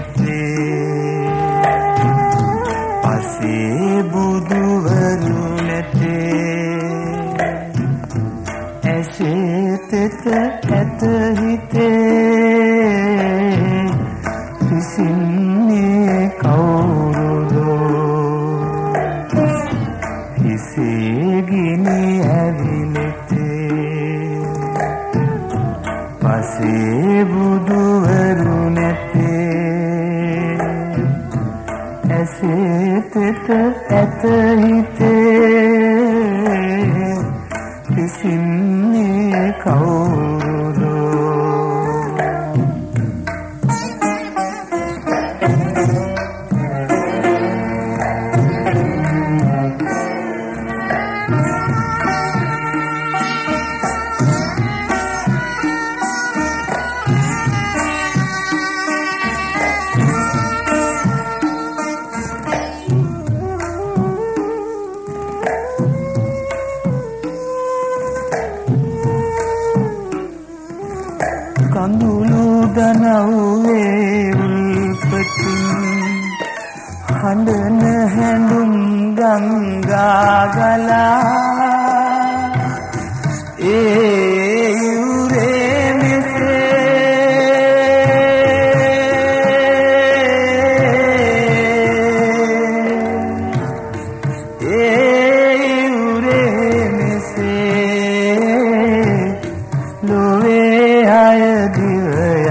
ඇවිලෙතේ පසේ බුදුවරු නැතේ. ඇසේ තෙත ඇත හිතේ. කිසින්නේ කවුරුදෝ? හිසේ ගිනි ඇවිලෙතේ. පසේ බුදුවරු ඇසේ තෙත ඇත හිතේ. කිසින්නේ කවුරුදෝ කඳුළු දනව්වේ උල්පතින් හඬන හැඳුම් ගංගා ගලා ඒ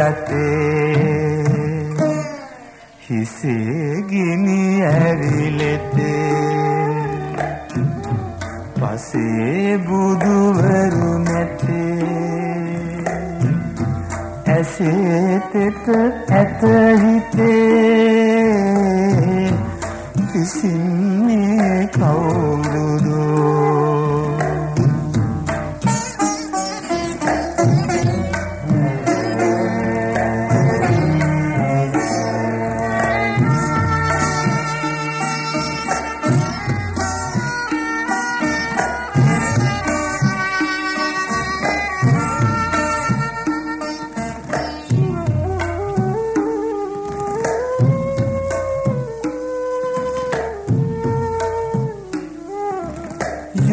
යතේ හිසේ ගිනි ඇරිලෙතේ පසේ බුදුවරු නැතේ ඇසේ තෙත ඇත හිතේ. කිසින්නේ කවුරුදෝ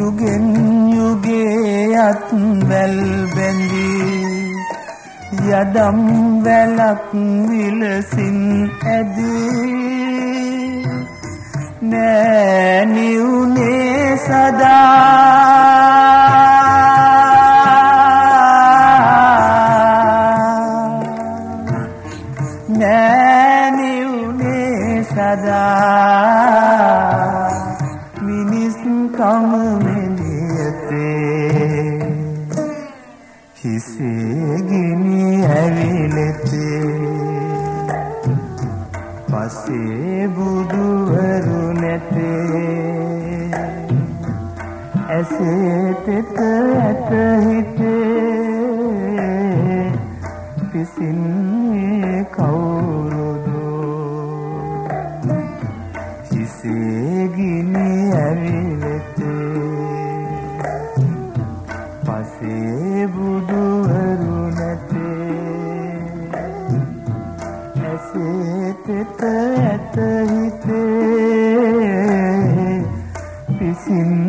යුගෙන් යුගේ අත් වැල් බැඳී යදම් වැලක් විලසින් ඇදී නෑනිවුනේ සදා නෑනිවුනේ සදා මිනිස් පසේ බුදුවරු නැතේ ඇසේ තෙත ඇත හිතේ පිසින්නේ කවුරුදෝ? හිසේ ගිනි ඇවිලෙතේ in